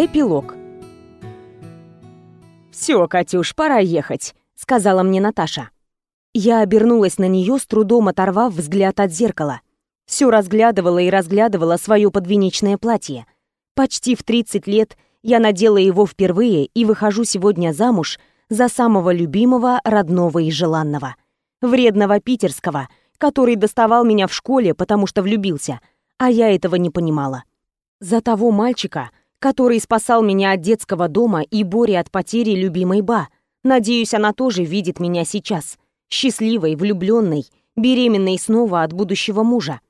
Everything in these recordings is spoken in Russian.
Эпилог. «Все, Катюш, пора ехать», — сказала мне Наташа. Я обернулась на нее, с трудом оторвав взгляд от зеркала. Все разглядывала и разглядывала свое подвенечное платье. Почти в 30 лет я надела его впервые и выхожу сегодня замуж за самого любимого, родного и желанного. Вредного питерского, который доставал меня в школе, потому что влюбился, а я этого не понимала. За того мальчика, который спасал меня от детского дома и Бори от потери любимой Ба. Надеюсь, она тоже видит меня сейчас. Счастливой, влюбленной, беременной снова от будущего мужа.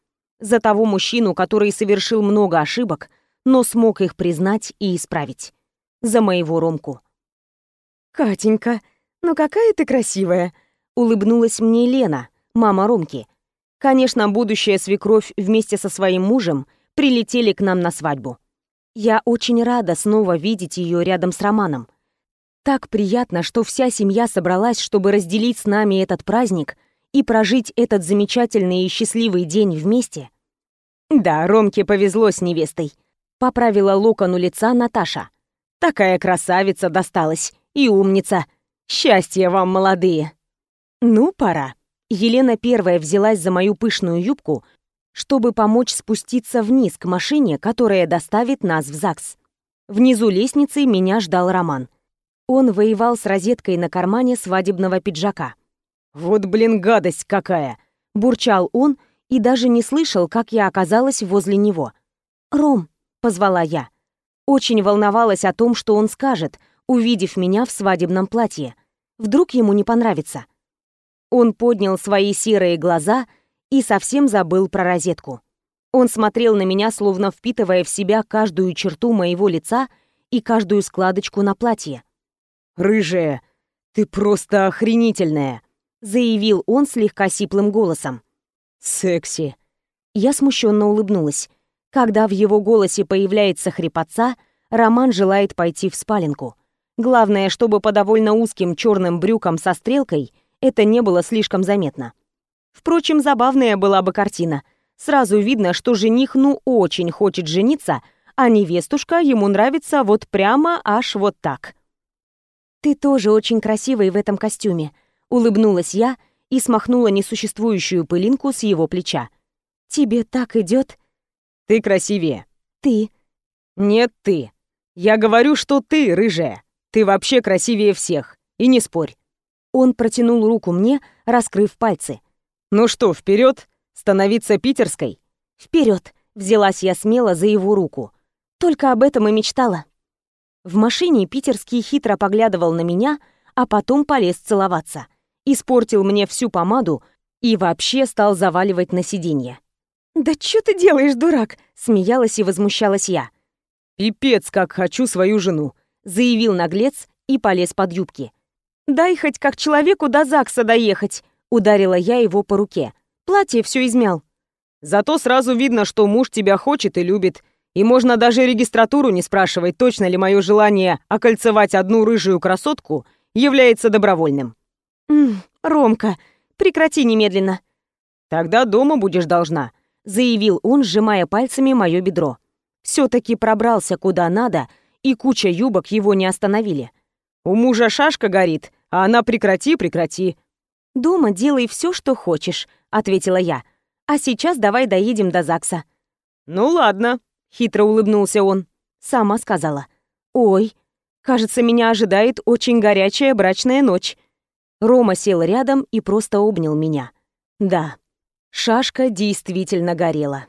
За того мужчину, который совершил много ошибок, но смог их признать и исправить. За моего Ромку. «Катенька, ну какая ты красивая!» — улыбнулась мне Лена, мама Ромки. Конечно, будущая свекровь вместе со своим мужем прилетели к нам на свадьбу. Я очень рада снова видеть ее рядом с Романом. Так приятно, что вся семья собралась, чтобы разделить с нами этот праздник и прожить этот замечательный и счастливый день вместе. Да, Ромке повезло с невестой. Поправила локон у лица Наташа. Такая красавица досталась и умница. Счастья вам, молодые. Ну, пора. Елена первая взялась за мою пышную юбку, чтобы помочь спуститься вниз к машине, которая доставит нас в ЗАГС. Внизу лестницы меня ждал Роман. Он воевал с розеткой на кармане свадебного пиджака. «Вот, блин, гадость какая!» — бурчал он и даже не слышал, как я оказалась возле него. «Ром», — позвала я. Очень волновалась о том, что он скажет, увидев меня в свадебном платье. Вдруг ему не понравится. Он поднял свои серые глаза — и совсем забыл про розетку. Он смотрел на меня, словно впитывая в себя каждую черту моего лица и каждую складочку на платье. «Рыжая, ты просто охренительная!» — заявил он слегка сиплым голосом. «Секси!» Я смущенно улыбнулась. Когда в его голосе появляется хрипотца, Роман желает пойти в спаленку. Главное, чтобы по довольно узким черным брюкам со стрелкой это не было слишком заметно. Впрочем, забавная была бы картина. Сразу видно, что жених ну очень хочет жениться, а невестушка ему нравится вот прямо аж вот так. «Ты тоже очень красивый в этом костюме», — улыбнулась я и смахнула несуществующую пылинку с его плеча. «Тебе так идет. «Ты красивее». «Ты». «Нет, ты. Я говорю, что ты, рыжая. Ты вообще красивее всех. И не спорь». Он протянул руку мне, раскрыв пальцы. Ну что, вперед? Становиться питерской? Вперед! Взялась я смело за его руку. Только об этом и мечтала. В машине питерский хитро поглядывал на меня, а потом полез целоваться. Испортил мне всю помаду и вообще стал заваливать на сиденье. «Да что ты делаешь, дурак?» — смеялась и возмущалась я. «Пипец, как хочу свою жену», — заявил наглец и полез под юбки. «Дай хоть как человеку до ЗАГСа доехать», Ударила я его по руке. Платье все измял. Зато сразу видно, что муж тебя хочет и любит. И можно даже регистратуру не спрашивать, точно ли мое желание окольцевать одну рыжую красотку является добровольным. «М Ромка, прекрати немедленно». «Тогда дома будешь должна», — заявил он, сжимая пальцами мое бедро. Все-таки пробрался куда надо, и куча юбок его не остановили. «У мужа шашка горит, а она прекрати, прекрати. «Дома делай все, что хочешь», — ответила я. «А сейчас давай доедем до ЗАГСа». «Ну ладно», — хитро улыбнулся он. Сама сказала. «Ой, кажется, меня ожидает очень горячая брачная ночь». Рома сел рядом и просто обнял меня. Да, шашка действительно горела.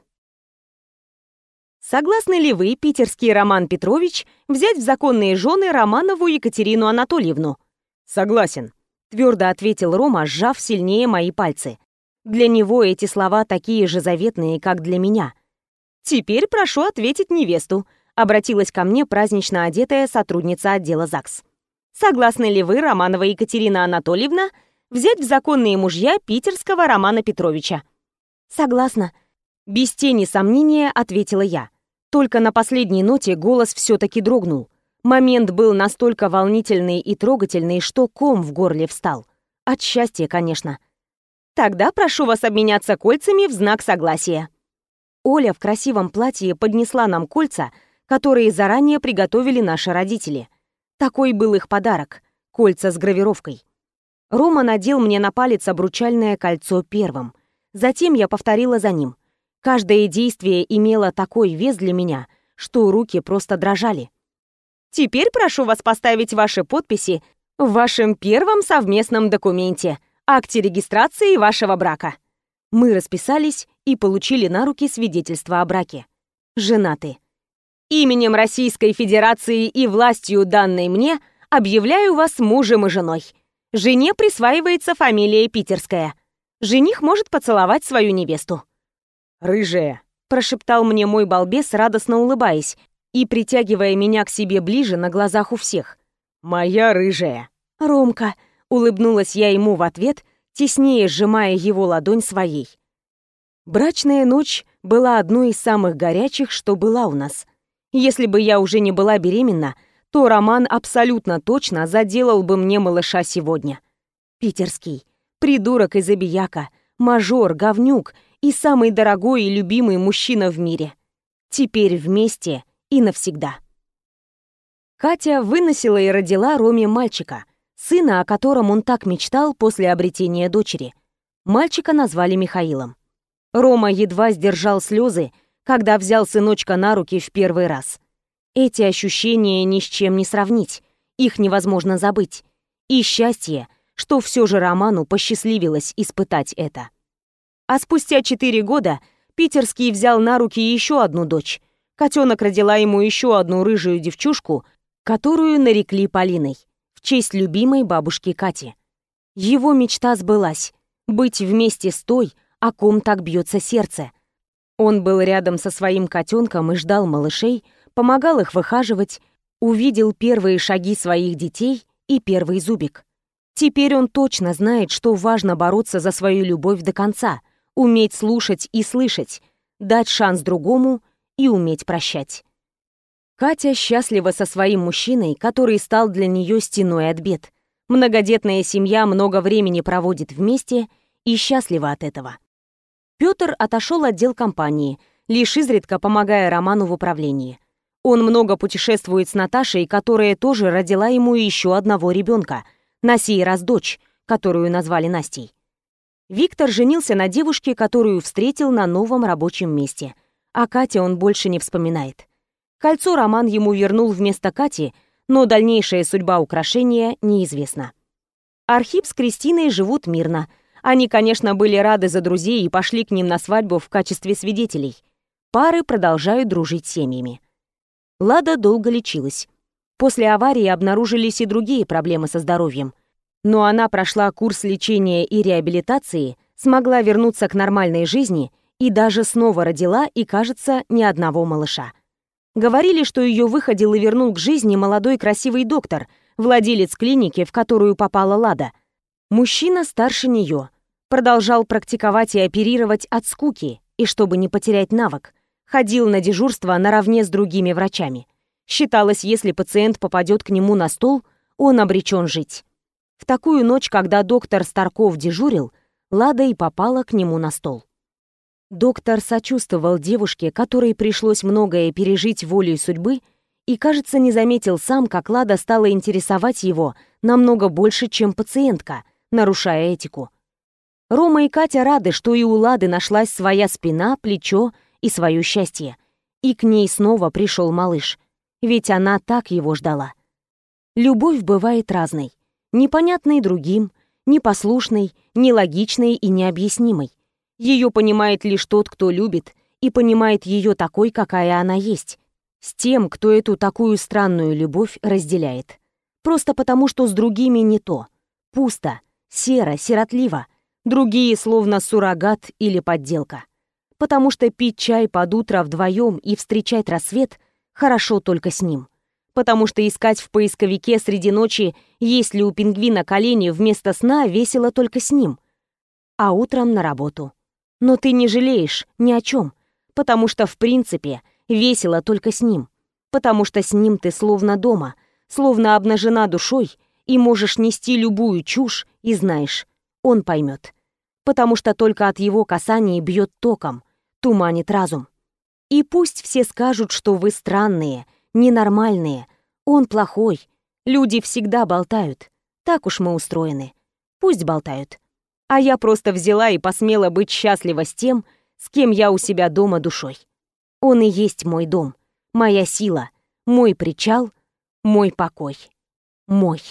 Согласны ли вы, питерский Роман Петрович, взять в законные жены Романову Екатерину Анатольевну? Согласен, твердо ответил Рома, сжав сильнее мои пальцы. Для него эти слова такие же заветные, как для меня. Теперь прошу ответить невесту, обратилась ко мне празднично одетая сотрудница отдела ЗАГС. Согласны ли вы, Романова Екатерина Анатольевна, взять в законные мужья питерского Романа Петровича? Согласна. Без тени сомнения ответила я. Только на последней ноте голос все-таки дрогнул. Момент был настолько волнительный и трогательный, что ком в горле встал. От счастья, конечно. Тогда прошу вас обменяться кольцами в знак согласия. Оля в красивом платье поднесла нам кольца, которые заранее приготовили наши родители. Такой был их подарок — кольца с гравировкой. Рома надел мне на палец обручальное кольцо первым. Затем я повторила за ним. Каждое действие имело такой вес для меня, что руки просто дрожали. «Теперь прошу вас поставить ваши подписи в вашем первом совместном документе, акте регистрации вашего брака». Мы расписались и получили на руки свидетельство о браке. Женаты. Именем Российской Федерации и властью, данной мне, объявляю вас мужем и женой. Жене присваивается фамилия Питерская. Жених может поцеловать свою невесту. «Рыжая», — прошептал мне мой балбес, радостно улыбаясь и притягивая меня к себе ближе на глазах у всех. «Моя рыжая». «Ромка», — улыбнулась я ему в ответ, теснее сжимая его ладонь своей. Брачная ночь была одной из самых горячих, что была у нас. Если бы я уже не была беременна, то Роман абсолютно точно заделал бы мне малыша сегодня. Питерский, придурок из Абияка, мажор, говнюк и самый дорогой и любимый мужчина в мире. Теперь вместе и навсегда. Катя выносила и родила Роме мальчика, сына, о котором он так мечтал после обретения дочери. Мальчика назвали Михаилом. Рома едва сдержал слезы, когда взял сыночка на руки в первый раз. Эти ощущения ни с чем не сравнить, их невозможно забыть. И счастье, что все же Роману посчастливилось испытать это. А спустя четыре года Питерский взял на руки еще одну дочь. Котенок родила ему еще одну рыжую девчушку, которую нарекли Полиной в честь любимой бабушки Кати. Его мечта сбылась — быть вместе с той, о ком так бьется сердце. Он был рядом со своим котенком и ждал малышей, помогал их выхаживать, увидел первые шаги своих детей и первый зубик. Теперь он точно знает, что важно бороться за свою любовь до конца, уметь слушать и слышать, дать шанс другому и уметь прощать. Катя счастлива со своим мужчиной, который стал для нее стеной от бед. Многодетная семья много времени проводит вместе и счастлива от этого. Пётр отошел от дел компании, лишь изредка помогая Роману в управлении. Он много путешествует с Наташей, которая тоже родила ему еще одного ребенка, на сей раз дочь, которую назвали Настей. Виктор женился на девушке, которую встретил на новом рабочем месте. А Катя он больше не вспоминает. Кольцо Роман ему вернул вместо Кати, но дальнейшая судьба украшения неизвестна. Архип с Кристиной живут мирно. Они, конечно, были рады за друзей и пошли к ним на свадьбу в качестве свидетелей. Пары продолжают дружить семьями. Лада долго лечилась. После аварии обнаружились и другие проблемы со здоровьем. Но она прошла курс лечения и реабилитации, смогла вернуться к нормальной жизни и даже снова родила и, кажется, ни одного малыша. Говорили, что ее выходил и вернул к жизни молодой красивый доктор, владелец клиники, в которую попала Лада. Мужчина старше нее. Продолжал практиковать и оперировать от скуки, и чтобы не потерять навык, ходил на дежурство наравне с другими врачами. Считалось, если пациент попадет к нему на стол, он обречен жить. В такую ночь, когда доктор Старков дежурил, Лада и попала к нему на стол. Доктор сочувствовал девушке, которой пришлось многое пережить волей судьбы, и, кажется, не заметил сам, как Лада стала интересовать его намного больше, чем пациентка, нарушая этику. Рома и Катя рады, что и у Лады нашлась своя спина, плечо и свое счастье. И к ней снова пришел малыш, ведь она так его ждала. Любовь бывает разной, непонятной другим, непослушной, нелогичной и необъяснимой. Ее понимает лишь тот, кто любит, и понимает ее такой, какая она есть, с тем, кто эту такую странную любовь разделяет. Просто потому, что с другими не то. Пусто, серо, сиротливо. Другие словно суррогат или подделка. Потому что пить чай под утро вдвоем и встречать рассвет хорошо только с ним. Потому что искать в поисковике среди ночи, есть ли у пингвина колени вместо сна, весело только с ним. А утром на работу. Но ты не жалеешь ни о чем, потому что, в принципе, весело только с ним. Потому что с ним ты словно дома, словно обнажена душой и можешь нести любую чушь и знаешь, он поймет. Потому что только от его касаний бьет током, туманит разум. И пусть все скажут, что вы странные, ненормальные, он плохой. Люди всегда болтают. Так уж мы устроены. Пусть болтают. А я просто взяла и посмела быть счастлива с тем, с кем я у себя дома душой. Он и есть мой дом, моя сила, мой причал, мой покой. Мой.